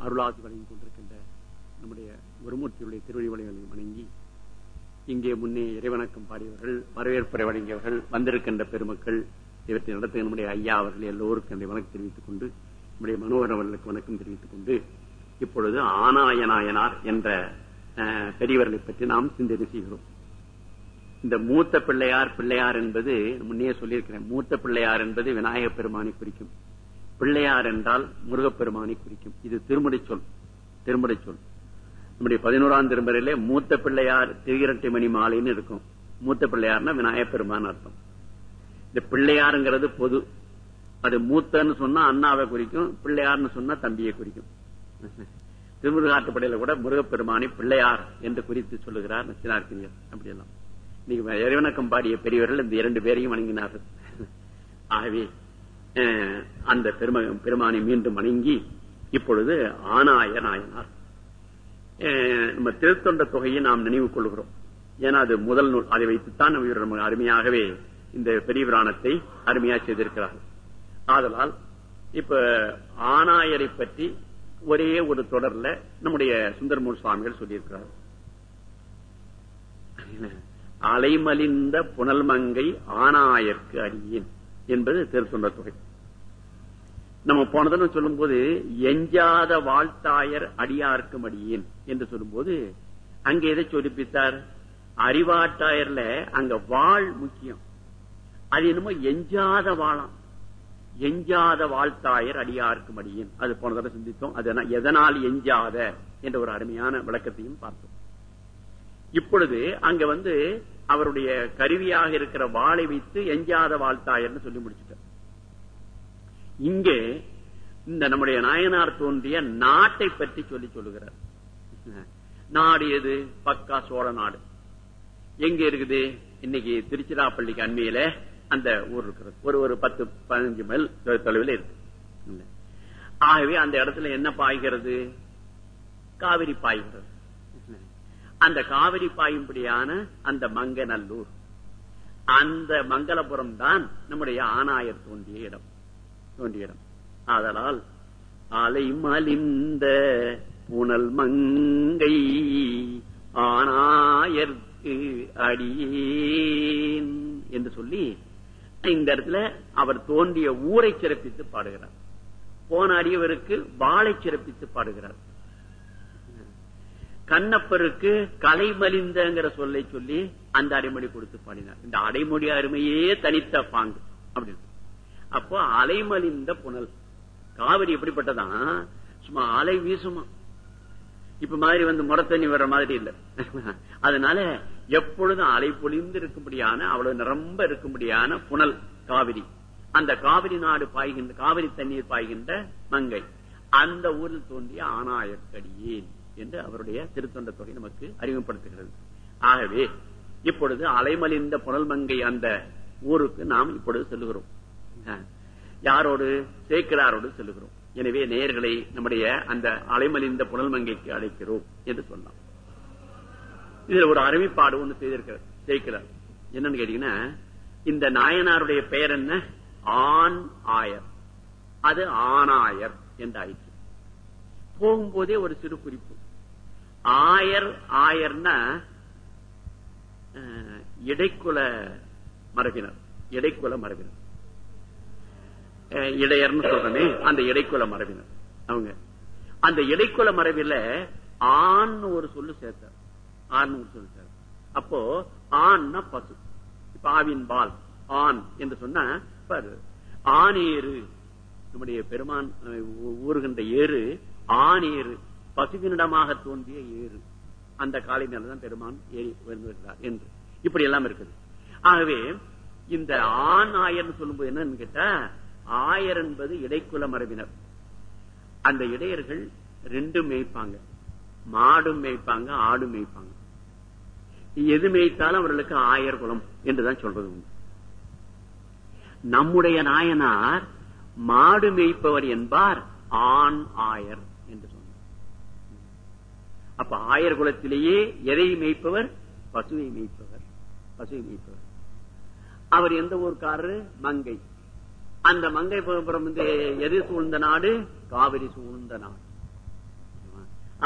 அருளாசி வழங்கி கொண்டிருக்கின்ற நம்முடைய குருமூர்த்தியுடைய திருவடி வணங்கி இங்கே முன்னே இறைவணக்கம் பாடியவர்கள் வரவேற்புரை வழங்கியவர்கள் வந்திருக்கின்ற பெருமக்கள் இவற்றை நடத்துகிற நம்முடைய ஐயா அவர்கள் எல்லோருக்கும் என்னுடைய வணக்கம் தெரிவித்துக் கொண்டு நம்முடைய மனோகர் அவர்களுக்கு வணக்கம் தெரிவித்துக் கொண்டு இப்பொழுது ஆனாயநாயனார் என்ற அஹ், பெரியவர்களை பற்றி நாம் சிந்தனை செய்கிறோம். இந்த மூத்த பிள்ளையார் பிள்ளையார் என்பது முன்னே சொல்லியிருக்கிறேன் மூத்த பிள்ளையார் என்பது விநாயகப் பெருமானை குறிக்கும். பிள்ளையார் என்றால் முருகப்பெருமானை குறிக்கும். இது திருமுறை சொல். திருமுறை சொல். நம்முடைய பதினோராம் திருமுறையிலே மூத்த பிள்ளையார் திருகிரட்டை மணி மாலைன்னு இருக்கும். மூத்த பிள்ளையார்னா விநாயகப் பெருமான் அர்த்தம். இந்த பிள்ளையாருங்கிறது பொது. அது மூத்தன்னு சொன்னா அண்ணாவை குறிக்கும் பிள்ளையார்னு சொன்னா தம்பியை குறிக்கும். திருமுருகாட்டுப்படையில கூட முருகப்பெருமானை பிள்ளையார் என்று குறித்து சொல்லுகிறார் நச்சினார்க்கினியர் அப்படியெல்லாம். இன்னைக்கு இறைவணக்கம் பாடிய பெரியவர்கள் இந்த இரண்டு பேரையும் வணங்கினார்கள். ஆகவே அந்த பெரும பெருமானை மீண்டும் வணங்கி இப்பொழுது ஆனாய நாயனார் நம்ம திருத்தொண்ட தொகையை நாம் நினைவு கொள்கிறோம். ஏன்னா அது முதல் நூல். அதை வைத்துத்தான் இவர் நம்ம அருமையாகவே இந்த பெரிய புராணத்தை அருமையா செய்திருக்கிறார்கள். ஆதலால் இப்ப ஆனாயரை பற்றி ஒரே ஒரு தொடர்ல நம்முடைய சுந்தரமூர் சுவாமிகள் சொல்லியிருக்கிறார் அலைமலிந்த புனல்மங்கை ஆனாயர்க்கு அடியேன் என்பது திருத்தொண்ட தொகை. நம்ம போன தடவை சொல்லும் போது எஞ்சாத வாழ்த்தாயர் அடியார்க்கும் அடியேன் என்று சொல்லும்போது அங்க எதை சொல்லிப்பித்தார் அறிவாட்டாயர்ல அங்க வாழ் முக்கியம். அது என்னமோ எஞ்சாத வாழம். எஞ்சாத வாழ்த்தாயர் அடியார்க்கும் அடியேன். அது போன தடவை சிந்தித்தோம். அது எதனால் எஞ்சாத? என்ற ஒரு அருமையான விளக்கத்தையும் பார்த்தோம். இப்பொழுது அங்க வந்து அவருடைய கருவியாக இருக்கிற வாளை வைத்து எஞ்சாத வாழ்த்தாயர்னு சொல்லி முடிச்சுட்டார். இங்கே இந்த நம்முடைய நாயனார் தோன்றிய நாட்டை பற்றி சொல்லி சொல்லுகிறார். நாடு எது? பக்கா சோழ நாடு. எங்க இருக்குது? இன்னைக்கு திருச்சிராப்பள்ளிக்கு அண்மையில அந்த ஊர் இருக்கிறது. ஒரு ஒரு பத்து பதினஞ்சு மைல் தொலைவில் இருக்கு. ஆகவே அந்த இடத்துல என்ன பாய்கிறது? காவிரி பாய்கிறது. அந்த காவிரி பாயும்படியான அந்த மங்கநல்லூர். அந்த மங்களபுரம் தான் நம்முடைய ஆணாயர் தோன்றிய இடம். தோன்றிய இடம் ஆதலால் அலை மலிந்த புனல் மங்கை ஆனாயர்க்கு அடியேன் என்று சொல்லி இந்த இடத்துல அவர் தோன்றிய ஊரை சிறப்பித்து பாடுகிறார். போன அடியவருக்கு வாளை சிறப்பித்து பாடுகிறார். கண்ணப்பருக்கு கலைமலிந்தங்கிற சொல்லை சொல்லி அந்த அடைமொழி கொடுத்து பாடினார். இந்த அடைமொழி அருமையே தனித்த பாங்கு. அப்படின்னு. அப்போ அலைமலிந்த புனல். காவிரி எப்படிப்பட்டதான் சும்மா அலை வீசுமா. இப்ப மாதிரி வந்து முறத்தண்ணி வர்ற மாதிரி இல்ல. அதனால எப்பொழுதும் அலை பொழிந்து இருக்கும்படியான அவ்வளவு நிரம்ப இருக்கும்படியான புனல் காவிரி. அந்த காவிரி நாடு பாய்கின்ற காவிரி தண்ணீர் பாய்கின்ற மங்கை. அந்த ஊரில் தோன்றிய ஆனாயக்கடியேன் என்று அவருடைய திருத்தொண்ட நமக்கு அறிமுகப்படுத்துகிறது. ஆகவே இப்பொழுது அலைமலிந்த புனல் மங்கை அந்த ஊருக்கு நாம் இப்பொழுது செல்லுகிறோம். யாரோடு? சேர்க்கிறாரோடு சொல்லுகிறோம். எனவே நேயர்களை நம்முடைய அந்த அலைமலிந்த புனல் மங்கைக்கு அழைக்கிறோம் என்று சொல்லலாம் இதுல ஒரு அறிவிப்பாடு ஒன்று செய்திருக்கிறார் சேர்க்கிறார் என்னன்னு கேட்டீங்கன்னா இந்த நாயனாருடைய பெயர் என்ன? ஆண் ஆயர். அது ஆணாயர் என்று ஆயிற்று போகும்போதே ஒரு சிறு குறிப்பு. ஆயர் ஆயர்னா இடைக்குல மரபினர். இடைக்குல மரபினர். இடையர்னு சொல்றனே அந்த இடைக்குல மரபினர். அவங்க. அந்த இடைக்குல மரபில ஆண் ஒரு சொல்லு சேர்த்தார். ஆண் ஒரு சொல்லு சேர்த்தார். அப்போ ஆண்னா பசு. இப்ப ஆவின் பால் ஆண் என்று சொன்னா பாரு ஆணேறு நம்முடைய பெருமான் ஊறுகின்ற ஏறு ஆணேறு பசுவினிடமாக தோன்றிய ஏறு. அந்த காலையினால்தான் பெருமான் ஏறி வருகிறார் என்று. இப்படி எல்லாம் இருக்குது. ஆகவே இந்த ஆண் ஆயர்னு சொல்லும்போது என்னன்னு கேட்டா ஆயர் என்பது இடைக்குல மரபினர் அந்த இடையர்கள் ரெண்டும் மேய்ப்பாங்க. மாடும் மேய்ப்பாங்க ஆடும் மேய்ப்பாங்க. எது மேய்த்தாலும் அவர்களுக்கு ஆயர் குலம் என்றுதான் சொல்றது உண்டு. நம்முடைய நாயனார் மாடு மேய்ப்பவர் என்பார் ஆண் ஆயர் என்று சொன்னார். அப்ப ஆயர் குலத்திலேயே எதை மேய்ப்பவர்? பசுவை மேய்ப்பவர். பசுவை மேய்ப்பவர். அவர் எந்த ஊர்க்காரரு? மங்கை. அந்த மங்கை புறம் வந்து எது சூழ்ந்த நாடு காவிரி சூழ்ந்த நாடு.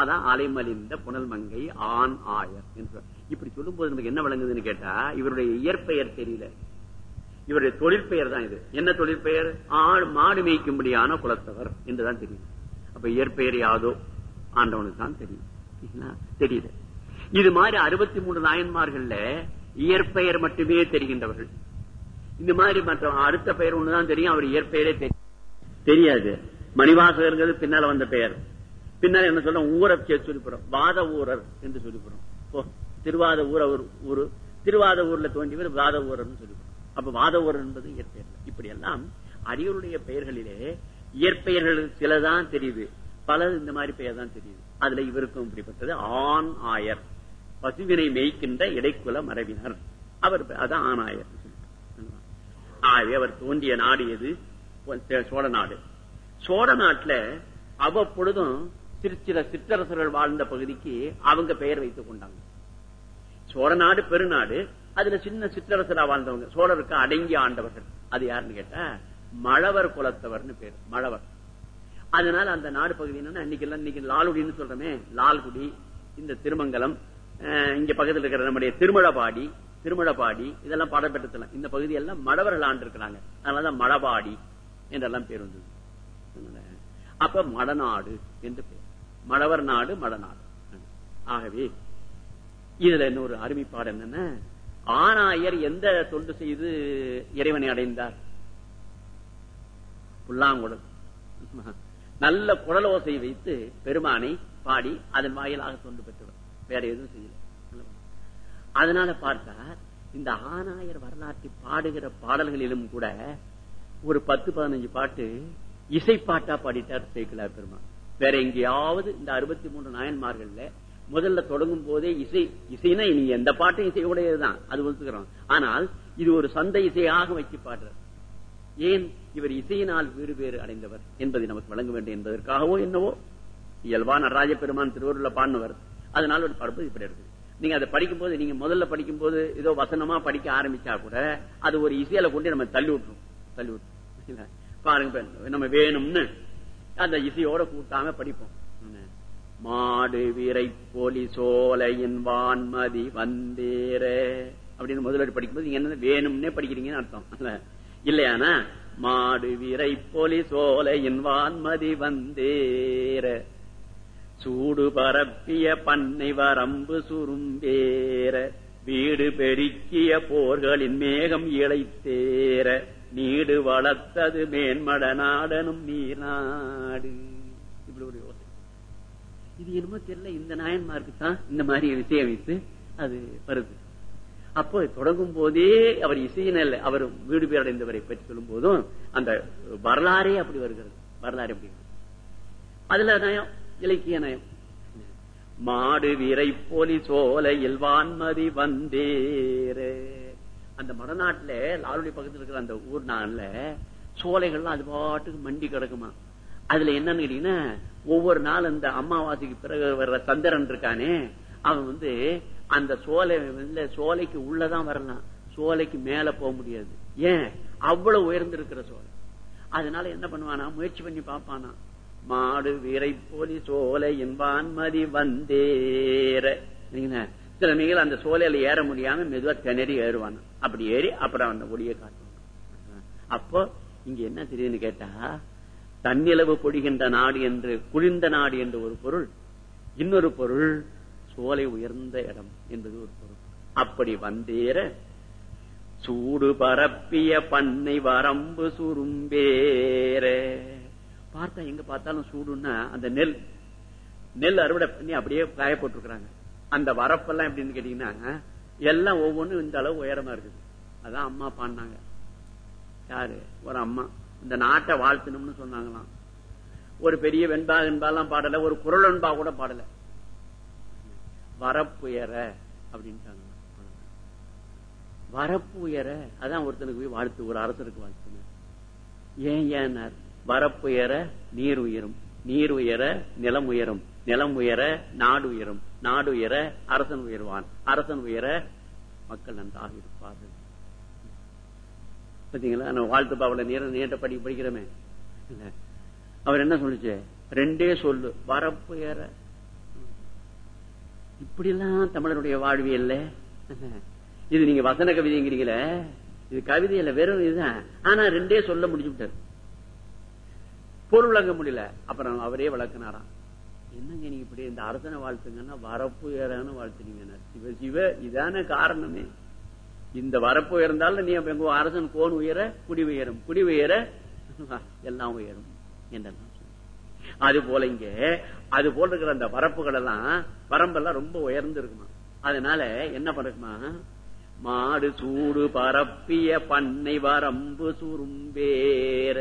அதான் அலைமலிந்த புனல் மங்கை ஆண் ஆயர் என்று இப்படி சொல்லும் போது நமக்கு என்ன விளங்குதுன்னு கேட்டா இவருடைய இயற்பெயர் தெரியல. இவருடைய தொழிற்பெயர் தான் இது. என்ன தொழிற்பெயர் ஆடு மாடு மேய்க்கும்படியான குலத்தவர் என்றுதான் தெரியும். அப்ப இயற்பெயர் யாதோ? ஆண்டவனுக்கு தான் தெரியும். தெரியல. இது மாதிரி அறுபத்தி மூணு நாயன்மார்கள்ல இயற்பெயர் மட்டுமே தெரிகின்றவர்கள். இந்த மாதிரி மற்ற அடுத்த பெயர் ஒண்ணுதான் தெரியும். அவர் இயற்பெயரே தெரியாது. மணிவாசகர்ங்கிறது பின்னால வந்த பெயர். பின்னால என்ன சொல்றோம்? ஊரை சொல்லிப்புறோம். வாத ஊரர் என்று சொல்லிப்புறோம். ஓ திருவாத ஊர ஊரு. திருவாத ஊர்ல தோன்றியவர் வாத ஊரர்னு சொல்லிப்புறோம். அப்ப வாத ஊரர் என்பது இயற்பெயர். இப்படி எல்லாம் அரியருடைய பெயர்களிலே இயற்பெயர்கள் சிலதான் தெரியுது. பல இந்த மாதிரி பெயர் தான் தெரியுது. அதுல இவருக்கும் இப்படிப்பட்டது. ஆண் ஆயர். பசுவினை மேய்க்கின்ற இடைக்குல மரபினர். அவர் அதான் ஆணாயர் ஆகவே அவர் தோன்றிய நாடு எது? சோழ நாடு. சோழ நாட்டுல அவ்வப்பொழுதும் சிற்சில சிற்றரசர்கள் வாழ்ந்த பகுதிக்கு அவங்க பெயர் வைத்துக் கொண்டாங்க. சோழ நாடு பெருநாடு அதுல சின்ன சிற்றரசரா வாழ்ந்தவங்க. சோழருக்கு அடங்கி ஆண்டவர்கள். அது யாருன்னு கேட்டா மழவர் குலத்தவர்னு பேர் மழவர். அதனால அந்த நாடு பகுதி என்னன்னா இன்னைக்கு இன்னைக்கு லால்குடின்னு சொல்றோமே லால்குடி இந்த திருமங்கலம் இங்க பக்கத்தில் இருக்கிற நம்முடைய திருமழபாடி திருமழபாடி இதெல்லாம் பாடம் இந்த பகுதி எல்லாம் மழவர்கள் ஆண்டு இருக்கிறாங்க அதனாலதான் மழபாடி என்றெல்லாம் பேர் வந்தது. அப்ப மடநாடு என்று பேர். மடவர் நாடு மடநாடு. ஆகவே இதுல இன்னொரு அருமைப்பாடு என்னன்னா ஆனாயர் எந்த தொண்டு செய்து இறைவனை அடைந்தார்? புல்லாங்குடல் நல்ல குழலோசை வைத்து பெருமானை பாடி அதன் வாயிலாக தொண்டு பெற்றவர். வேற எதுவும் செய்யல. அதனால பார்த்தா இந்த ஆனாயர் வரலாற்றை பாடுகிற பாடல்களிலும் கூட ஒரு பத்து பதினஞ்சு பாட்டு இசைப்பாட்டா பாடிட்டார் சேக்கிலார் பெருமான். வேற எங்கேயாவது இந்த அறுபத்தி மூன்று நாயன்மார்கள்ல முதல்ல தொடங்கும் போதே இசை இசைனா இனி எந்த பாட்டும் இசையுடையதுதான் அது ஒத்துக்கிறோம். ஆனால் இது ஒரு சந்த இசையாக வச்சு பாடுறார். ஏன்? இவர் இசையினால் வேறு வேறு அடைந்தவர் என்பதை நமக்கு வழங்க வேண்டும் என்பதற்காகவோ என்னவோ? இயல்பான ராஜபெருமான் பெருமான் பாடினவர். அதனால் ஒரு படுப்பு இப்படி இருக்குது நீங்க அதை படிக்கும் போது நீங்க முதல்ல படிக்கும் போது ஏதோ வசனமா படிக்க ஆரம்பிச்சா கூட அது ஒரு இசையில கொண்டு நம்ம தள்ளி விட்டுரும் தள்ளி விட்டுரும் பாருங்க நம்ம வேணும்னு அந்த இசையோட கூட்டாம படிப்போம். மாடு வீரை போலி சோலையின் வான்மதி வந்தேர அப்படின்னு முதல்ல படிக்கும்போது நீங்க என்ன வேணும்னே படிக்கிறீங்கன்னு அர்த்தம். இல்லையானா மாடு வீரை போலி சோலையின் வான்மதி வந்தேர சூடு பரப்பிய பண்ணை வரம்பு சுரும்பேற வீடு பெருக்கிய போர்களின் மேகம் இழைத்தேற நீடு வளர்த்தது மேன்மட நாடனும் நீர்நாடு. இப்படி ஒரு யோசனை. இது என்னமோ தெரியல இந்த நாயன்மாருக்கு தான் இந்த மாதிரி இசை வைத்து அது வருது. அப்போ தொடங்கும் போதே அவர் இசையினல் அவர் வீடு பேரடைந்தவரை பற்றி சொல்லும் போதும் அந்த வரலாறே அப்படி வருகிறது. வரலாறு அப்படி அதுல இலக்கிய நயம். மாடு வீரை போலி சோலையில் வான்மதி வந்தேரே. அந்த மடநாட்டுல லாலுடி பக்கத்தில் இருக்கிற அந்த ஊர் நாள்ல சோலைகள்லாம் அது பாட்டுக்கு மண்டி கிடக்குமா? அதுல என்னன்னு கேட்டீங்கன்னா ஒவ்வொரு நாள் அந்த அமாவாசைக்கு பிறகு வர்ற சந்திரன் இருக்கானே அவன் வந்து அந்த சோலை சோலைக்கு உள்ளதான் வரலாம். சோலைக்கு மேல போக முடியாது. ஏன்? அவ்வளவு உயர்ந்திருக்கிற சோலை. அதனால என்ன பண்ணுவானா? முயற்சி பண்ணி பார்ப்பானா? மாடு வீரை போலி சோலை என்பான்மதி வந்தேற. சில நீங்கள் அந்த சோலையில ஏற முடியாம மெதுவா திணறி ஏறுவான் அப்படி ஏறி அப்புறம் அந்த ஒடியை காட்டுவான் அப்போ இங்க என்ன தெரியுதுன்னு கேட்டா தன்னிலவு பொடிகின்ற நாடு என்று குளிர்ந்த நாடு என்று ஒரு பொருள் இன்னொரு பொருள் சோலை உயர்ந்த இடம் என்பது ஒரு பொருள். அப்படி வந்தேற சூடு பரப்பிய பண்ணை வரம்பு சுரும்பேற. பார்த்தா எங்க பார்த்தாலும் சூடுன்னா அந்த நெல். நெல் அறுவடை பண்ணி அப்படியே காயப்பட்டிருக்கிறாங்க அந்த வரப்பெல்லாம் எப்படின்னு கேட்டீங்கன்னா எல்லாம் ஒவ்வொன்றும் இந்த அளவு உயரமா இருக்குது. அதான் அம்மா பாடினாங்க. யாரு? ஒரு அம்மா. இந்த நாட்டை வாழ்த்தணும்னு சொன்னாங்களாம். ஒரு பெரிய வெண்பா வெண்பாலாம் பாடல ஒரு குரல் வெண்பா கூட பாடல. வரப்புயர அப்படின்ட்டாங்க. வரப்புயர அதான் ஒருத்தனுக்கு போய் வாழ்த்து ஒரு அரசருக்கு வாழ்த்துனார் ஏன் ஏன்னார்? வரப்புயர நீர் உயரும் நீர் உயர நிலம் உயரும் நிலம் உயர நாடு உயரும் நாடு உயர அரசன் உயர்வான் அரசன் உயர மக்கள் நன்றாக இருப்பார்கள். பாத்தீங்களா? நம்ம வாழ்த்து பாவல நேர நேற்ற படி படிக்கிறோமே. அவர் என்ன சொல்லுச்சு? ரெண்டே சொல்லு. வரப்புயர. இப்படி எல்லாம் தமிழருடைய வாழ்வியல்ல இது நீங்க வசன கவிதைங்கிறீங்களே. இது கவிதை இல்ல வெறும் இதுதான். ஆனா ரெண்டே சொல்ல முடிஞ்சு விட்டாரு. பொருள் விளங்க முடியல. அப்புறம் அவரே விளக்குனாராம். என்னங்க நீங்க இப்படி இந்த அரசனை வாழ்த்துங்கன்னா வரப்பு ஏறான்னு வாழ்த்துனீங்க. சிவ சிவ இதான காரணமே. இந்த வரப்பு உயர்ந்தாலும் நீ எங்க அரசன் கோன் உயர குடி உயரும். குடி உயர எல்லாம் உயரும் என்றெல்லாம் அது போல இங்க அது போல இருக்கிற அந்த வரப்புகள் எல்லாம் வரம்பெல்லாம் ரொம்ப உயர்ந்து இருக்குமா அதனால என்ன பண்ணுமா மாடு சூடு பரப்பிய பண்ணை வரம்பு சுரும்பேற.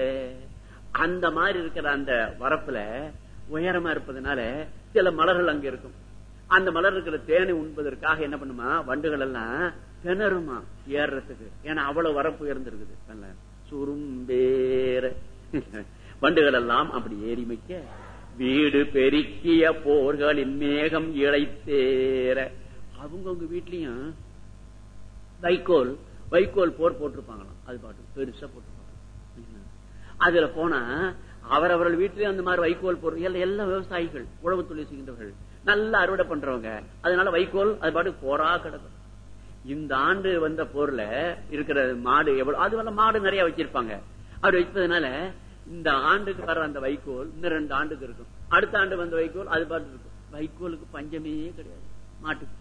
அந்த மாதிரி இருக்கிற அந்த வரப்புல உயரமா இருப்பதனால சில மலர்கள் அங்க இருக்கும். அந்த மலர் இருக்கிற தேனை உண்பதற்காக என்ன பண்ணுமா? வண்டுகள் எல்லாம் திணறுமா ஏறுறதுக்கு. ஏன்னா அவ்வளவு வரப்பு உயர்ந்திருக்குது. சுரும்பேற. வண்டுகள் எல்லாம் அப்படி ஏறி மிக்க வீடு பெருக்கிய போர்களின் மேகம் இழைத்தேற. அவங்கவுங்க வீட்லயும் வைக்கோல் வைக்கோல் போர் போட்டிருப்பாங்களாம். அது பாட்டு பெருசா போட்டிருப்பாங்க. அதுல போனா அவரவர்கள் வீட்டிலேயே அந்த மாதிரி வைக்கோல் போர் எல்லா விவசாயிகள் உழவு தொழில் செய்கின்றவர்கள். நல்லா அறுவடை பண்றவங்க. அதனால வைக்கோல் அது பாட்டு போரா கிடக்கும் இந்த ஆண்டு வந்த போர்ல இருக்கிற மாடு எவ்வளவு அது மாடு நிறைய வச்சிருப்பாங்க. அப்படி வைப்பதனால இந்த ஆண்டுக்கு வர அந்த வைக்கோல் இன்னும் ரெண்டு ஆண்டுக்கு இருக்கும். அடுத்த ஆண்டு வந்த வைக்கோல் அது பாட்டு இருக்கும். வைக்கோலுக்கு பஞ்சமே கிடையாது. மாட்டுக்கு.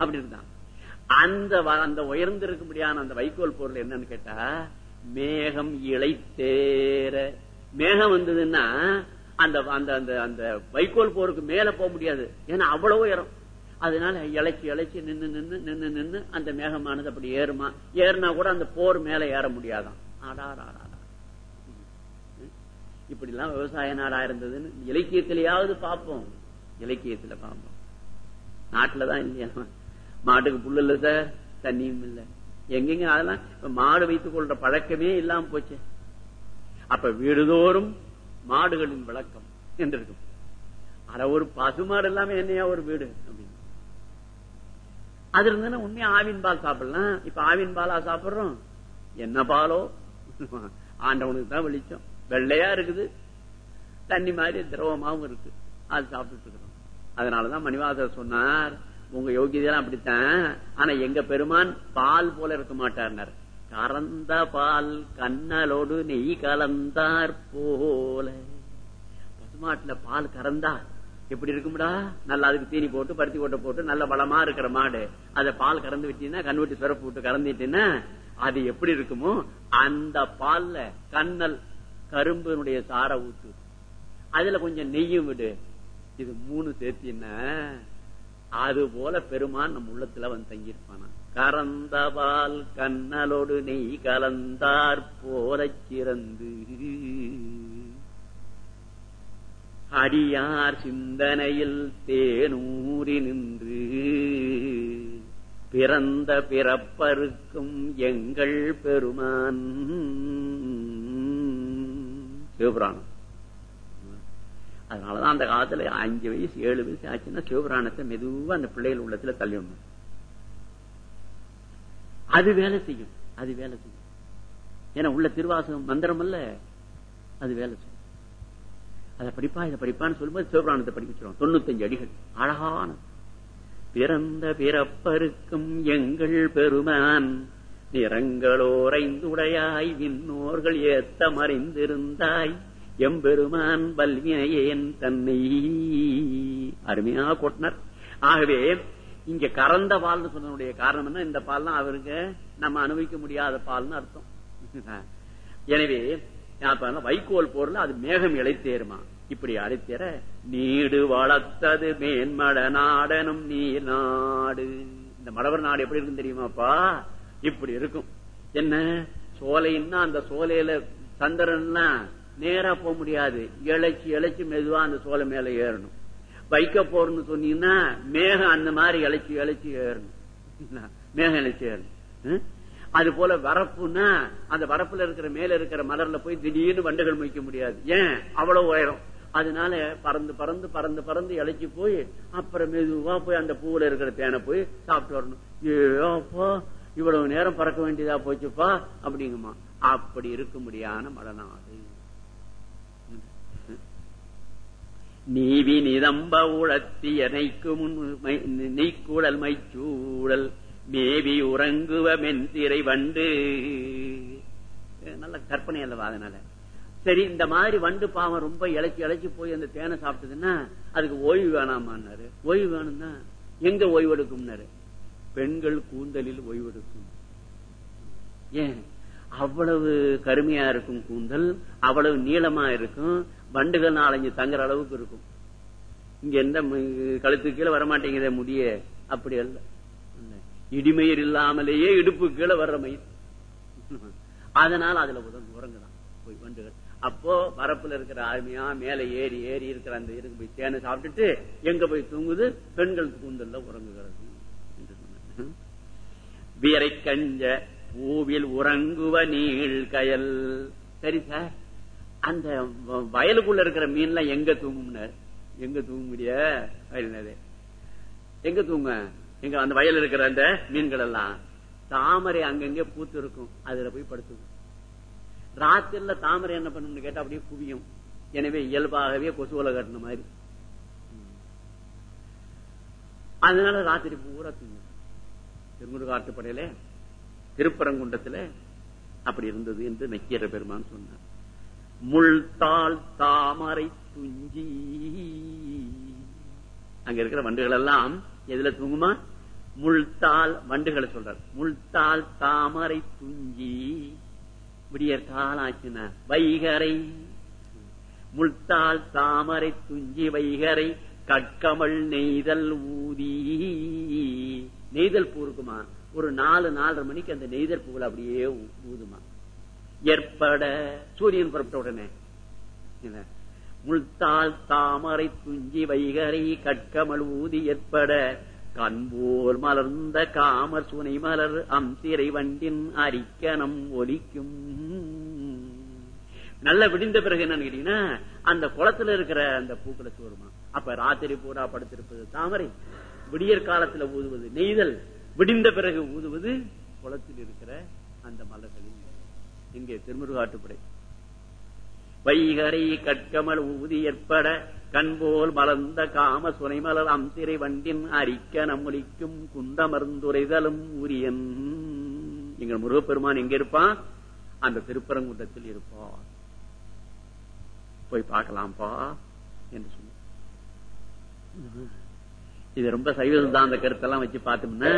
அப்படி இருந்தான் அந்த அந்த உயர்ந்திருக்கும்படியான அந்த வைக்கோல் பொருள் என்னன்னு கேட்டா மேகம் இழைத்தேர மேகம் வந்ததுன்னா அந்த அந்த அந்த அந்த வைக்கோல் போருக்கு மேல போக முடியாது. ஏன்னா அவ்வளவு உயரம். அதனால இழைச்சி இழைச்சி நின்று நின்று நின்று நின்று அந்த மேகமானது அப்படி ஏறுமா. ஏறினா கூட அந்த போர் மேல ஏற முடியாதான். ஆடாடாடா இப்படி எல்லாம் விவசாய நாடா இருந்ததுன்னு இலக்கியத்திலேயாவது பார்ப்போம். இலக்கியத்துல பார்ப்போம். நாட்டுலதான் இல்லையா? மாட்டுக்கு புல்லு இல்ல சார். தண்ணியும் இல்லை. எங்கெங்க அதெல்லாம் மாடு வைத்துக் கொள்ற பழக்கமே இல்லாம போச்சு. அப்ப வீடுதோறும் மாடுகளின் விளக்கம் என்று இருக்கும் அட ஒரு பசுமாடு இல்லாம என்னையா ஒரு வீடு அப்படின்னு. அது இருந்தா உண்மையா ஆவின் பால் சாப்பிடலாம். இப்ப ஆவின் பாலா சாப்பிடுறோம். என்ன பாலோ? ஆண்டவனுக்கு தான் வெளிச்சம். வெள்ளையா இருக்குது. தண்ணி மாதிரி திரவமாவும் இருக்கு. அது சாப்பிட்டு இருக்கிறோம். அதனாலதான் மணிவாசர் சொன்னார் உங்க யோகியதெல்லாம் அப்படித்தான். ஆனா எங்க பெருமான் பால் போல இருக்க மாட்டார் கறந்த பால் கண்ணலோடு நெய் கலந்தார் போல. பசுமாட்டுல பால் கறந்தா எப்படி இருக்கும்டா? நல்லா அதுக்கு தீனி போட்டு பருத்தி கொட்டை போட்டு நல்ல பலமா இருக்கிற மாடு. அதை பால் கறந்து விட்டீங்கன்னா கண்வெட்டி சுரப்பு விட்டு கறந்துட்டீங்கன்னா அது எப்படி இருக்குமோ அந்த பால்ல கண்ணல் கரும்பினுடைய சார ஊத்து. அதுல கொஞ்சம் நெய்யும் விடு. இது மூணு சேர்த்தின்னா அது போல பெருமான் நம்ம உள்ளத்துல அவன் தங்கியிருப்பானா? கறந்தவால் கண்ணலோடு நெய் கலந்தார் போல சிறந்து. அடியார் சிந்தனையில் தேனூறி நின்று பிறந்த பிறப்பருக்கும் எங்கள் பெருமான். சிவபுராணம். அதனாலதான் அந்த காலத்துல அஞ்சு வயசு ஏழு வயசு ஆச்சுன்னா சிவபுராணத்தை மெதுவா அந்த பிள்ளைகள் உள்ளத்துல தள்ளிடணும். அது வேலை செய்யும். அது வேலை செய்யும். ஏன்னா உள்ள திருவாசகம் மந்திரம் அல்ல. அது வேலை செய்யும். அதை படிப்பா இதை படிப்பான்னு சொல்லும்போது சிவபுராணத்தை படிக்க சொல்லுவோம் தொண்ணூத்தஞ்சு அடிகள். அழகான. பிறந்த பிறப்பருக்கும் எங்கள் பெருமான் நிறங்களோரைந்துடையாய் விண்ணோர்கள் ஏத்த மறைந்திருந்தாய் எம்பெருமான் வல்வினையேன் தன்னை. அருமையா கொட்டினர். ஆகவே இங்க கறந்த பால்னு சொன்னதுடைய காரணம் என்ன? இந்த பால் அவருக்கு நம்ம அனுபவிக்க முடியாத பால்னு அர்த்தம். எனவே வைக்கோல் போர்ல அது மேகம் இழைத்தேருமா? இப்படி அழைத்தேற நீடு வளர்த்தது மேன்மட நாடனும் நீர் நாடு. இந்த மடவர் நாடு எப்படி இருக்கும் தெரியுமாப்பா? இப்படி இருக்கும். என்ன? சோலைன்னா அந்த சோலையில சந்திரன்னா நேரா போக முடியாது. இழைச்சி இழைச்சி மெதுவா அந்த சோலை மேல ஏறணும். வைக்க போறன்னு சொன்னீங்கன்னா மேகம் அந்த மாதிரி இழைச்சி இழைச்சி ஏறணும். மேகம் இழைச்சி ஏறணும். அது போல வரப்புன்னா அந்த வரப்புல இருக்கிற மேல இருக்கிற மலர்ல போய் திடீர்னு வண்டுகள் முடிக்க முடியாது. ஏன்? அவ்வளவு உயரம். அதனால பறந்து பறந்து பறந்து பறந்து இழைச்சி போய் அப்புறம் மெதுவா போய் அந்த பூவுல இருக்கிற தேனை போய் சாப்பிட்டு வரணும். ஏப்பா இவ்வளவு நேரம் பறக்க வேண்டியதா போச்சுப்பா அப்படிங்குமா அப்படி இருக்க முடியான மடநாடு நீவி நிதம்ப உழத்திய நெய்க்கு முன் மைச்சூழல் மைச்சூடல் மேவி உறங்குவ மென்திரை வண்டு. நல்ல கற்பனை அல்லவா அதனால. சரி இந்த மாதிரி வண்டு பாவம் ரொம்ப இழைச்சி இழைச்சி போய் அந்த தேனை சாப்பிட்டதுன்னா அதுக்கு ஓய்வு வேணாமான்னாரு. ஓய்வு வேணும்னா எங்க ஓய்வு எடுக்கும்னாரு? பெண்கள் கூந்தலில் ஓய்வு எடுக்கும். ஏன்? அவ்வளவு கருமையா இருக்கும் கூந்தல் அவ்வளவு நீளமா இருக்கும் வண்டுகள் நாலஞ்சு தங்குற அளவுக்கு இருக்கும். இங்க எந்த கழுத்து கீழே வரமாட்டேங்குத முடிய அப்படி அல்ல. இடிமயிர் இல்லாமலேயே இடுப்பு கீழே வர்ற மயிர். அதனால அதுல உதவு உறங்குதான் போய் வண்டுகள். அப்போ வரப்புல இருக்கிற ஆர்மியா மேல ஏறி ஏறி இருக்கிற அந்த இருக்கு போய் தேனை சாப்பிட்டுட்டு எங்க போய் தூங்குது? பெண்கள் கூந்தல்ல உறங்குகிறது என்று சொன்ன வீரை கஞ்ச பூவில் உறங்குவ நீள் கயல் சரி சார் அந்த வயலுக்குள்ள இருக்கிற மீன்லாம் எங்க தூங்கும்னார் எங்க தூங்க முடிய வயல்னது எங்க தூங்க? எங்க அந்த வயல் இருக்கிற அந்த மீன்கள் எல்லாம் தாமரை அங்கங்க பூத்து இருக்கும் அதுல போய் படுத்துக்கும். ராத்திரில தாமரை என்ன பண்ணும்னு கேட்டா அப்படியே குவியும். எனவே இயல்பாகவே கொசுவலை கட்டின மாதிரி. அதனால ராத்திரி பூரா தூங்கும். திருமுரு திருப்பரங்குண்டத்துல அப்படி இருந்தது என்று நக்கீர பெருமான் சொன்னார். முள்தாள் தாமரை துஞ்சி. அங்க இருக்கிற வண்டுகள் எல்லாம் எதுல தூங்குமா? முள்தாள் வண்டுகளை சொல்றார். முள்தாள் தாமரை துஞ்சி. விடியற் காலாச்சுனா வைகரை. முள்தால் தாமரை துஞ்சி வைகரை. கட்கமல் நெய்தல் ஊதி. நெய்தல் பூ இருக்குமா? ஒரு நாலு நாலரை மணிக்கு அந்த நெய்தல் பூவில் அப்படியே ஊதுமா. ஏற்பட சூரியன் புறப்பட்ட உடனே முள்தாள் தாமரை துஞ்சி வைகரை கட்கமல் ஊதி ஏற்பட கண்போல் மலர்ந்த காமர் சுனை மலர் அம்சிறை வண்டின் அரிக்கணம் ஒலிக்கும். நல்ல விடிந்த பிறகு என்னன்னு கேட்டீங்கன்னா அந்த குளத்துல இருக்கிற அந்த பூக்களை சோறுமா அப்ப ராத்திரி பூரா படுத்திருப்பது தாமரை. விடியற் காலத்துல ஊதுவது நெய்தல். விடிந்த பிறகு ஊதுவது குளத்தில் இருக்கிற அந்த மலர்களின் இங்கே திருமுருகாட்டுப்படை. வைகரை கட்கமல் ஊதி ஏற்பட கண்போல் மலர்ந்த காம சுனைமலர் அம்சிறை வண்டின் அரிக்க நம்முளிக்கும் குண்டமர்ந்துரைதலும் உரியன். எங்கள் முருகப்பெருமான் எங்க இருப்பான்? அந்த திருப்பரங்குன்றத்தில் இருப்பான். போய் பார்க்கலாம்ப்பா என்று சொன்ன இது ரொம்ப சைவம் தான் அந்த கருத்தெல்லாம் வச்சு பார்த்தோம்னா.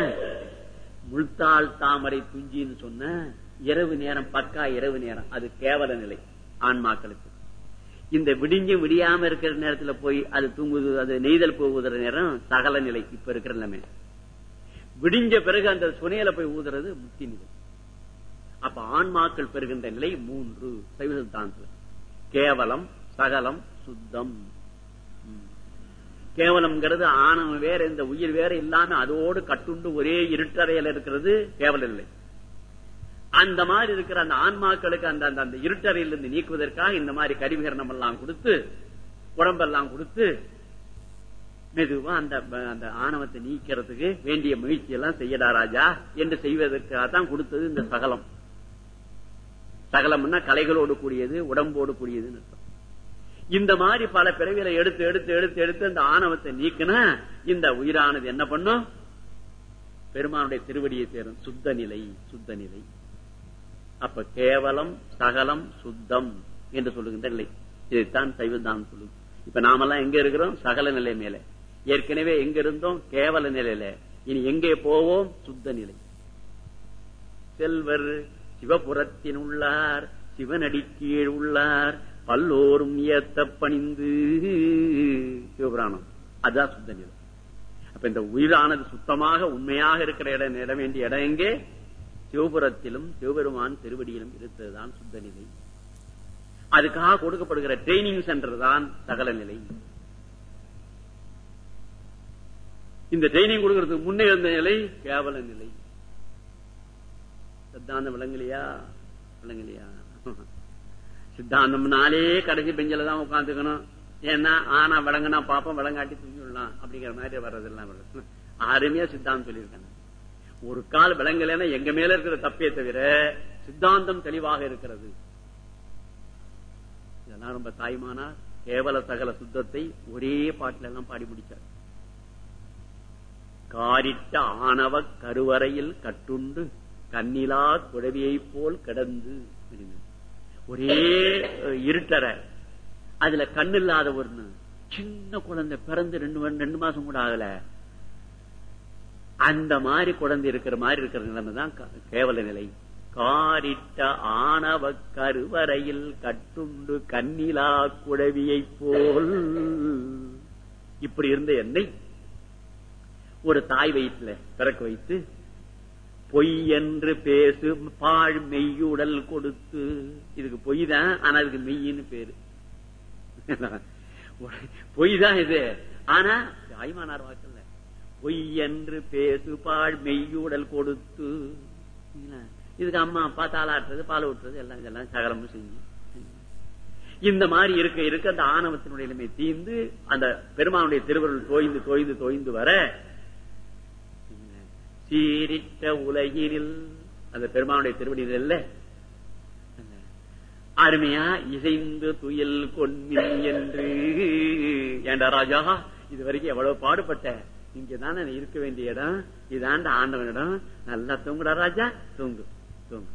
முள்தாள் தாமரை துஞ்சின்னு சொன்ன இரவு நேரம் பக்கா இரவு நேரம். அது கேவல நிலை ஆன்மாக்களுக்கு. இந்த விடிஞ்சும் விடியாம இருக்கிற நேரத்துல போய் அது தூங்குது அது நெய்தல் போகுதுற நேரம் சகல நிலை இப்ப இருக்கிற நிலைமை. விடிஞ்ச பிறகு அந்த சுனையில போய் ஊதுறது முக்தி நிலை. அப்ப ஆன்மாக்கள் பெறுகின்ற நிலை மூன்று சைவ கேவலம் சகலம் சுத்தம். கேவலம்ங்கிறது ஆணவம் வேற இந்த உயிர் வேற இல்லாம அதோடு கட்டுண்டு ஒரே இருட்டறையில இருக்கிறது கேவல நிலை. அந்த மாதிரி இருக்கிற அந்த ஆன்மாக்களுக்கு அந்த அந்த இருட்டறையிலிருந்து நீக்குவதற்காக இந்த மாதிரி கருவிகரணம் எல்லாம் கொடுத்து உடம்பெல்லாம் கொடுத்து மெதுவா அந்த அந்த ஆணவத்தை நீக்கிறதுக்கு வேண்டிய முயற்சி எல்லாம் செய்யடா ராஜா என்று செய்வதற்காக தான் கொடுத்தது இந்த சகலம். சகலம்னா கலைகளோடு கூடியது உடம்போடு கூடியதுன்னு அர்த்தம். இந்த மாதிரி பல பிறவிகளை எடுத்து எடுத்து எடுத்து எடுத்து அந்த ஆணவத்தை நீக்கினா இந்த உயிரானது என்ன பண்ணும்? பெருமானுடைய திருவடியை சேரும் சுத்த நிலை சுத்த நிலை. அப்ப கேவலம் சகலம் சுத்தம் என்று சொல்லுகின்ற நிலை. இதைத்தான் சைவதான் சொல்லு இப்ப நாமெல்லாம் எங்க இருக்கிறோம்? சகல நிலை மேல. ஏற்கனவே எங்க இருந்தோம்? கேவல நிலையில. இனி எங்கே போவோம்? சுத்த நிலை. செல்வர் சிவபுரத்தின் உள்ளார் சிவனடி கீழ் உள்ளார் பல்லோரும் ஏத்த பணிந்து. சிவபுராணம். அதுதான் சுத்த நிலை. அப்ப இந்த உயிரானது சுத்தமாக உண்மையாக இருக்கிற இடம் இட வேண்டிய இடம் எங்கே? சிவபுரத்திலும் சிவபெருமான் திருவடியிலும் இருந்ததுதான் சுத்த நிலை. அதுக்காக கொடுக்கப்படுகிற ட்ரைனிங் சென்டர் தான் சகல நிலை. இந்த ட்ரைனிங் கொடுக்கறதுக்கு முன்னே இருந்த நிலை கேவல நிலை. சித்தாந்தம் விளங்கலையா? விளங்கலையா? சித்தாந்தம்னாலே கடைசி பெஞ்சில தான் உட்காந்துக்கணும் ஏன்னா ஆனா விளங்குனா பாப்போம் விளங்காட்டி தூங்கிடலாம் அப்படிங்கிற மாதிரி வர்றதெல்லாம் அருமையா சித்தாந்தம் சொல்லியிருக்காங்க. ஒரு கால் விளங்கலன்னா எங்க மேல இருக்கிற தப்பே தவிர சித்தாந்தம் தெளிவாக இருக்கிறது. இதெல்லாம் ரொம்ப தாய்மானா கேவல சகல சுத்தத்தை ஒரே பாட்டில எல்லாம் பாடி முடிச்சார். காரிட்ட ஆணவ கருவறையில் கட்டுண்டு கண்ணிலா குழவியை போல் கிடந்து ஒரே இருட்டற. அதுல கண்ணு இல்லாத ஒண்ணு சின்ன குழந்தை பிறந்து ரெண்டு ரெண்டு மாசம் கூட ஆகல. அந்த மாதிரி குழந்தை இருக்கிற மாதிரி இருக்கிற நிலைமை தான் கேவல நிலை. காரிட்ட ஆணவ கருவறையில் கட்டுண்டு கண்ணிலா குழவியை போல். இப்படி இருந்த என்னை ஒரு தாய் வயிற்றுல பிறக்க வைத்து பொய் என்று பேசு பாழ் மெய்யுடல் கொடுத்து. இதுக்கு பொய் தான் ஆனா அதுக்கு மெய்யின்னு பேரு. பொய் தான் இது. ஆனா தாய்மானார் வாக்கு. பொய் என்று மெய்யூடல் கொடுத்து. இதுக்கு அம்மா அப்பா தாளாட்டுறது பால் ஊட்டுறது எல்லாம் இதெல்லாம் சகலமும் செஞ்சு. இந்த மாதிரி இருக்க இருக்க அந்த ஆணவத்தினுடைய நிலைமை தீர்ந்து அந்த பெருமானுடைய திருவருள் தோய்ந்து தோய்ந்து தோய்ந்து வர சீரிட்ட உலகினில் அந்த பெருமானுடைய திருவடியில் அருமையா இசைந்து துயில் கொன்மின் என்று. ஏண்டா ராஜா இது வரைக்கும் எவ்வளவு பாடுபட்ட இங்கதான் இருக்க வேண்டிய இடம்? இதாண்ட ஆண்டவனிடம் நல்லா தூங்குடா ராஜா. தூங்கு தூங்கு.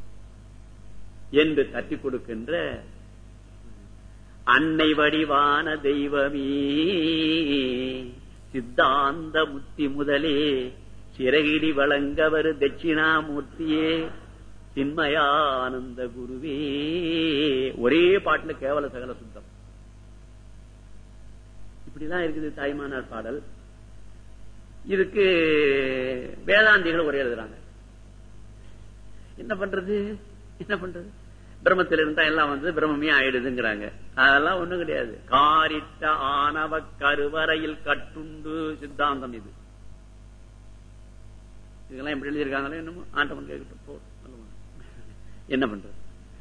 என்று தட்டி கொடுக்கின்ற அன்னை வடிவான தெய்வமே சித்தாந்த முத்தி முதலே சிறகிடி வழங்கவர் தட்சிணாமூர்த்தியே சின்மயானந்த குருவே. ஒரே பாட்டுல கேவல சகல சுத்தம். இப்படிதான் இருக்குது தாய்மானார் பாடல். இதுக்கு வேதாந்திகள் உரை எழுதுறாங்க. என்ன பண்றது? என்ன பண்றது? பிரம்மத்தில் இருந்தா எல்லாம் வந்து பிரம்மே ஆயிடுதுங்கிறாங்க. அதெல்லாம் ஒண்ணும் கிடையாது. காரிட்ட ஆணவ கருவறையில் கட்டுண்டு சித்தாந்தம் இது. இதெல்லாம் எப்படி எழுதியிருக்காங்களோ என்னமோ? ஆண்டவன் கேட்டு போ என்ன பண்றது?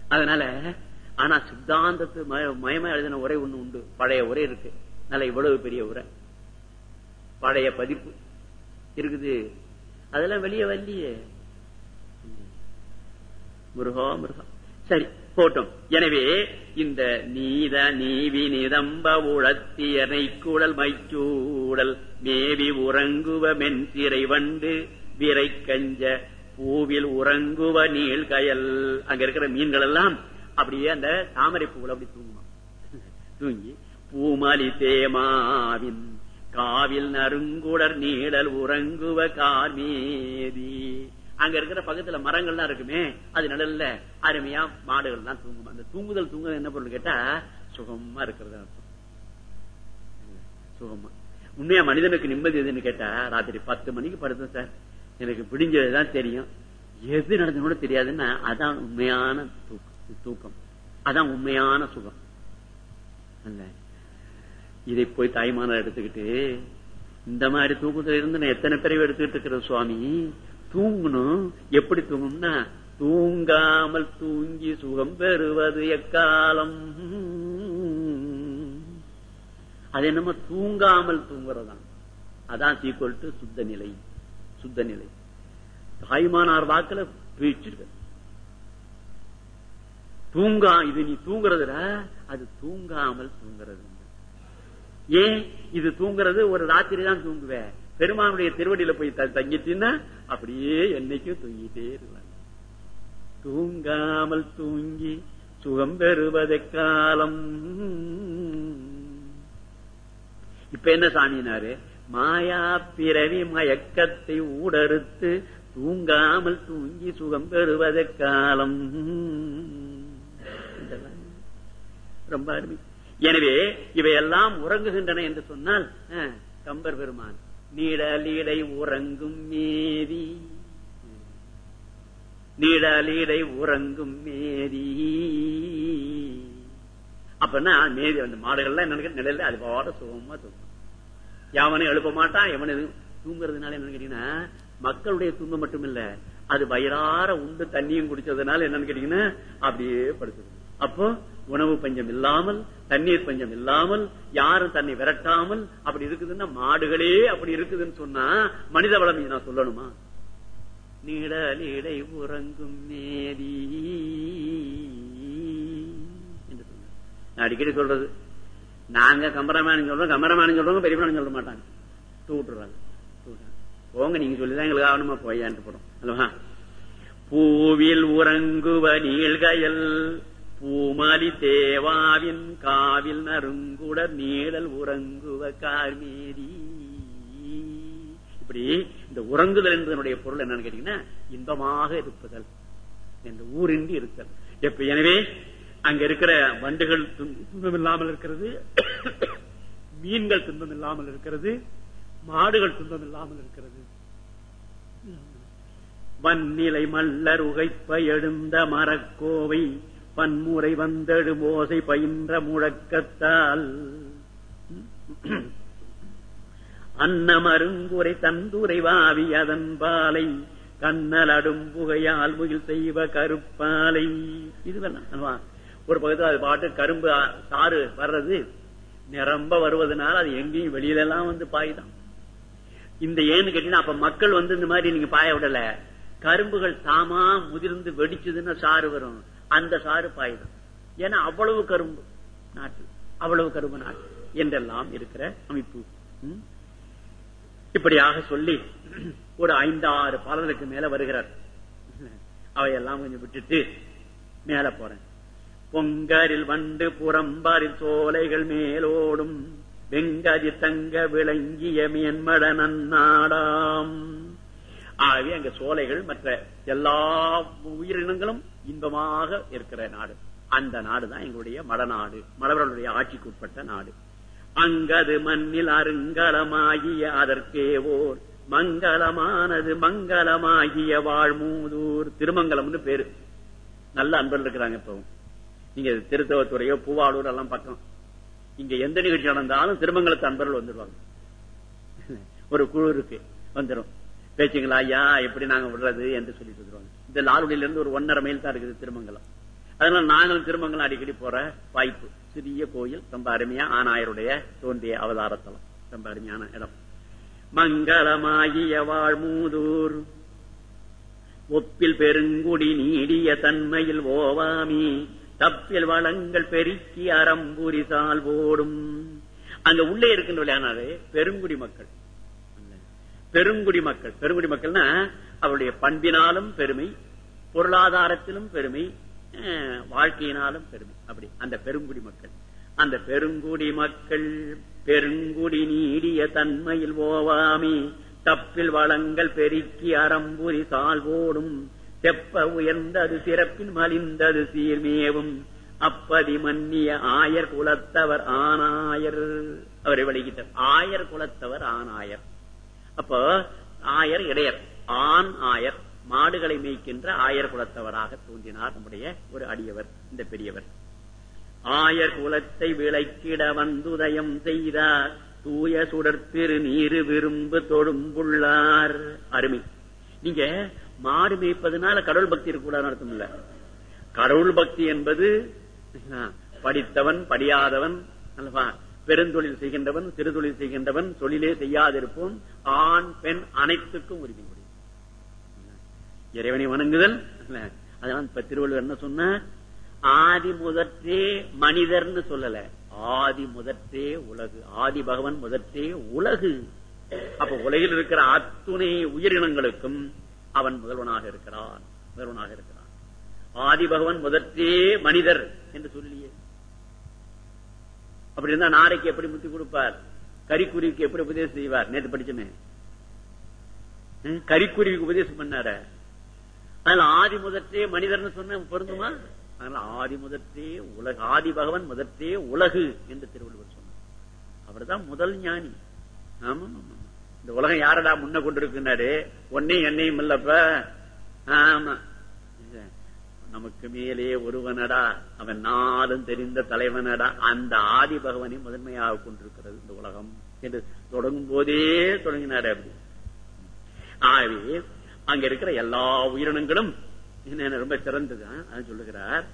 அதனால ஆனா சித்தாந்தத்து மயமா எழுதின உரை ஒண்ணு உண்டு. பழைய உரை இருக்கு. நல்ல இவ்வளவு பெரிய உரை. பழைய பதிப்பு. இருக்குது. அதெல்லாம் வெளியே வரலையே. முருகோ முருகா. சரி போட்டோம். எனவே இந்த நீத நீவி நிதம்ப உழத்தியனை கூடல் மைச்சூடல் மேவி உறங்குவ மென் சிறை வண்டு விரை கஞ்ச பூவில் உறங்குவ நீழ்கயல் அங்க இருக்கிற மீன்கள் எல்லாம் அப்படியே அந்த தாமரை பூவில் அப்படி தூங்குமா தூங்கி பூமாலி தேமாவின் காவில் நறுங்குடர் நீழல் உறங்குவ கார்மேதி. அங்க இருக்கிற பக்கத்துல மரங்கள்லாம் இருக்குமே அது நிழல்ல அருமையா மாடுகள் தான் தூங்கும். அந்த தூங்குதல் தூங்குதல் என்ன பொருள் கேட்டா சுகமா இருக்கிறது அர்த்தம். சுகமா. உண்மையா மனிதனுக்கு நிம்மதி எதுன்னு கேட்டா ராத்திரி பத்து மணிக்கு படுத்தேன் சார். எனக்கு பிடிஞ்சதுதான் தெரியும். எது நடந்து கூட தெரியாதுன்னா அதான் உண்மையான தூக்கம். அதான் உண்மையான சுகம். அல்ல. இதை போய் தாய்மான எடுத்துக்கிட்டு இந்த மாதிரி தூக்கத்துல இருந்து நான் எத்தனை பேரையும் எடுத்துக்கிட்டு இருக்கிற சுவாமி? தூங்கணும். எப்படி தூங்கணும்னா தூங்காமல் தூங்கி சுகம் பெறுவது எக்காலம்? அது என்னமோ தூங்காமல் தூங்குறதான் அதான் சீக்குவல் டு சுத்த நிலை. சுத்த நிலை. தாய்மானார் வாக்குல பிரிச்சிருக்க. தூங்கா இது நீ தூங்குறதுல அது தூங்காமல் தூங்குறது. ஏன் இது தூங்குறது? ஒரு ராத்திரி தான் தூங்குவேன். பெருமானுடைய திருவடியில போய் தங்கிட்டீங்கன்னா அப்படியே என்னைக்கும் தூங்கிட்டே இருக்கலாம் தூங்காமல் தூங்கி சுகம் பெறுவதை காலம். இப்ப என்ன சாமினாரு? மாயா பிறவி மயக்கத்தை ஊடறுத்து தூங்காமல் தூங்கி சுகம் பெறுவதை காலம். ரொம்ப அருமை. எனவே இவையெல்லாம் உறங்குகின்றன என்று சொன்னால் கம்பர் பெருமான் நீடலீடை உறங்கும் மேதி நீடலீடை உறங்கும் மேதி. அப்படின்னா மேதி அந்த மாடுகள்லாம் என்ன நிலையில அது பாட சுகமா தூங்கும். யாவனும் எழுப்ப மாட்டான் எவனு தூங்குறதுனால என்னன்னு கேட்டீங்கன்னா மக்களுடைய துன்பம் மட்டும் இல்ல அது வயிறார உண்டு தண்ணியும் குடிச்சதுனால என்னன்னு கேட்டீங்கன்னா அப்படியே படுத்துது அப்போ உணவு பஞ்சம் இல்லாமல் தண்ணீர் பஞ்சம் இல்லாமல் யாரும் தன்னை விரட்டாமல் அப்படி இருக்குதுன்னா மாடுகளே அப்படி இருக்குதுன்னு சொன்னா மனித வளம் நான் சொல்லணுமா? நீடலிடை உறங்கும் மேதி என்று அடிக்கடி சொல்றது. நாங்க கம்பராமாயணம் சொல்றோம் கம்பராமாயணம் சொல்றவங்க பெரியவனு சொல்ல மாட்டாங்க. தூட்டுறாங்க. போங்க நீங்க சொல்லிதான் எங்களுக்கு ஆகணுமா? போயான்ட்டு போறோம். அல்லவா? பூவில் உறங்குவ நீள்கயல் பூமலி தேவாவின் காவில் நறுங்குடர் நீழல் உறங்குவ கார்மேரி இப்படி இந்த உறங்குதல் என்பதனுடைய பொருள் என்னன்னு கேட்டீங்கன்னா இன்பமாக இருப்பதல். என்று ஊரின்றி இருத்தல். எப்ப எனவே அங்க இருக்கிற வண்டுகள் துன்பம் இல்லாமல் இருக்கிறது. மீன்கள் துன்பம் இல்லாமல் இருக்கிறது. மாடுகள் துன்பம் இல்லாமல் இருக்கிறது. வன்னிலை மல்லர் உகைப்ப எழுந்த மரக்கோவை பன்முறை வந்தடு மோசை பயின்ற முழக்கத்தால். அன்னமருங்குரை தந்துரை வாவி அதன் பாலை கண்ணல் அடும் புகையால் முகில் செய்வ கருப்பாலை. இதுவெல்லாம் ஒரு பக்கத்தில் அது பாட்டு கரும்பு சாறு வர்றது நிரம்ப வருவதனால அது எங்கேயும் வெளியில எல்லாம் வந்து பாய்தான். இந்த ஏன்னு கேட்டீங்கன்னா அப்ப மக்கள் வந்து இந்த மாதிரி நீங்க பாய விடல. கரும்புகள் தாமா முதிர்ந்து வெடிச்சதுன்னா சாறு வரும். அந்த சாறு பாயுதான். ஏன்னா அவ்வளவு கரும்பு நாட்டு அவ்வளவு கரும்பு நாட்டு என்றெல்லாம் இருக்கிற அமைப்பு. இப்படியாக சொல்லி ஒரு ஐந்தாறு பாடல்களுக்கு மேல வருகிறார். அவையெல்லாம் கொஞ்சம் விட்டுட்டு மேல போறேன். பொங்கரில் வண்டு புறம்பாரில் சோலைகள் மேலோடும் வெங்கதி தங்க விளங்கிய மேன்மட நன்னாடாம் ஆகவே அங்க சோலைகள் மற்ற எல்லா உயிரினங்களும் இன்பமாக இருக்கிற நாடு. அந்த நாடுதான் எங்களுடைய மடநாடு. மடவர்களுடைய ஆட்சிக்கு உட்பட்ட நாடு. அங்கது மண்ணில் அருங்கலமாகிய அதற்கே ஓர் மங்களமானது மங்களமாகிய வாழ்மூதூர். திருமங்கலம்னு பேரு. நல்ல அன்பர்கள் இருக்கிறாங்க இப்பவும் நீங்க திருத்தவத்துறையோ பூவாளூர் எல்லாம் பக்கம். இங்க எந்த நிகழ்ச்சி நடந்தாலும் திருமங்கலத்து அன்பர்கள் வந்துடுவாங்க ஒரு குழு இருக்கு. வந்துடும் பேச்சுங்களா ஐயா எப்படி நாங்க விடுறது? என்று சொல்லிட்டு வந்துருவாங்க. இந்த லால்குடியில இருந்து ஒரு ஒன்னரை மைல் தான் இருக்குது திருமங்கலம். அதனால நாங்களும் திருமங்கலம் அடிக்கடி போற வாய்ப்பு. சிறிய கோயில் ரொம்ப அருமையா ஆனாயருடைய தோன்றிய அவதாரத்தலம். ரொம்ப அருமையான இடம். மங்களமாகிய வாழ்மூதூர் ஒப்பில் பெருங்குடி நீடிய தன்மையில் ஓவாமி தப்பில் வளங்கள் பெருக்கி அறம்புரி ஓடும் அங்க உள்ளே இருக்கின்ற விளையாடு பெருங்குடி மக்கள். பெருங்குடி மக்கள். பெருங்குடி மக்கள்னா அவருடைய பண்பினாலும் பெருமை பொருளாதாரத்திலும் பெருமை வாழ்க்கையினாலும் பெருமை. அப்படி அந்த பெருங்குடி மக்கள். அந்த பெருங்குடி மக்கள் பெருங்குடி நீடிய தன்மையில் ஓவாமி தப்பில் வளங்கள் பெருக்கி அறம்புரி சால்வோடும் செப்ப உயர்ந்தது சிறப்பின் மலிந்தது சீர்மேவும். அப்பதி மன்னிய ஆயர் குலத்தவர் ஆனாயர். அவரை வழிகிட்டார் ஆயர் குலத்தவர் ஆனாயர். அப்போ ஆயர் இடையர். ஆண் ஆயர். மாடுகளை மேய்க்கின்ற ஆயர் குலத்தவராக தோன்றினார் நம்முடைய ஒரு அடியவர் இந்த பெரியவர். ஆயர் குலத்தை விளக்கிட வந்துதயம் செய்தார். தூய சுடர் நீரு விரும்பு தொழும்புள்ளார் அருமை. நீங்க மாடு மேய்ப்பதுனால கடவுள் பக்தி இருக்கக்கூடாது அர்த்தம் இல்ல. கடவுள் பக்தி என்பது படித்தவன் படியாதவன் அல்லவா? பெருந்தொழில் செய்கின்றவன் சிறுதொழில் செய்கின்றவன் தொழிலே செய்யாதிருப்போம். ஆண் பெண் அனைத்துக்கும் உரிமை முடியும் இறைவனை வணங்குதல் அதனால இப்ப திருவள்ளுவர் என்ன சொன்ன? ஆதி முதற்றே மனிதர்னு சொல்லல. ஆதி முதற்றே உலகு. ஆதி பகவன் முதற்றே உலகு. அப்ப உலகில் இருக்கிற அத்துணை உயிரினங்களுக்கும் அவன் முதல்வனாக இருக்கிறான் முதல்வனாக இருக்கிறான். ஆதி பகவன் முதற்றே மனிதர் என்று சொல்லியே அப்படி இருந்தா நாரைக்கு எப்படி புத்தி கொடுப்பார்? கறிக்குருவிக்கு எப்படி உபதேசம் செய்வார்? நேற்று படிச்சுமே. கறிக்குருவிக்கு உபதேசம் பண்ணார. அதனால ஆதி முதற்றே மனிதர்னு சொன்ன பொருந்துமா? அதனால ஆதி முதற்றே உலக ஆதி பகவன் முதற்றே உலகு என்று திருவள்ளுவர் சொன்னார். அவர் தான் முதல் ஞானி. ஆமா இந்த உலகம் யாரடா முன்ன கொண்டிருக்கிறாரு ஒன்னையும் என்னையும் இல்லப்ப. ஆமா. நமக்கு மேலே ஒருவனடா அவன் நாளும் தெரிந்த தலைவனடா அந்த ஆதி பகவனை முதன்மையாக கொண்டிருக்கிறது இந்த உலகம் என்று தொடங்கும் போதே தொடங்கினார் அப்படி. ஆகவே அங்க இருக்கிற எல்லா உயிரினங்களும் ரொம்ப சிறந்ததுதான் சொல்லுகிறார்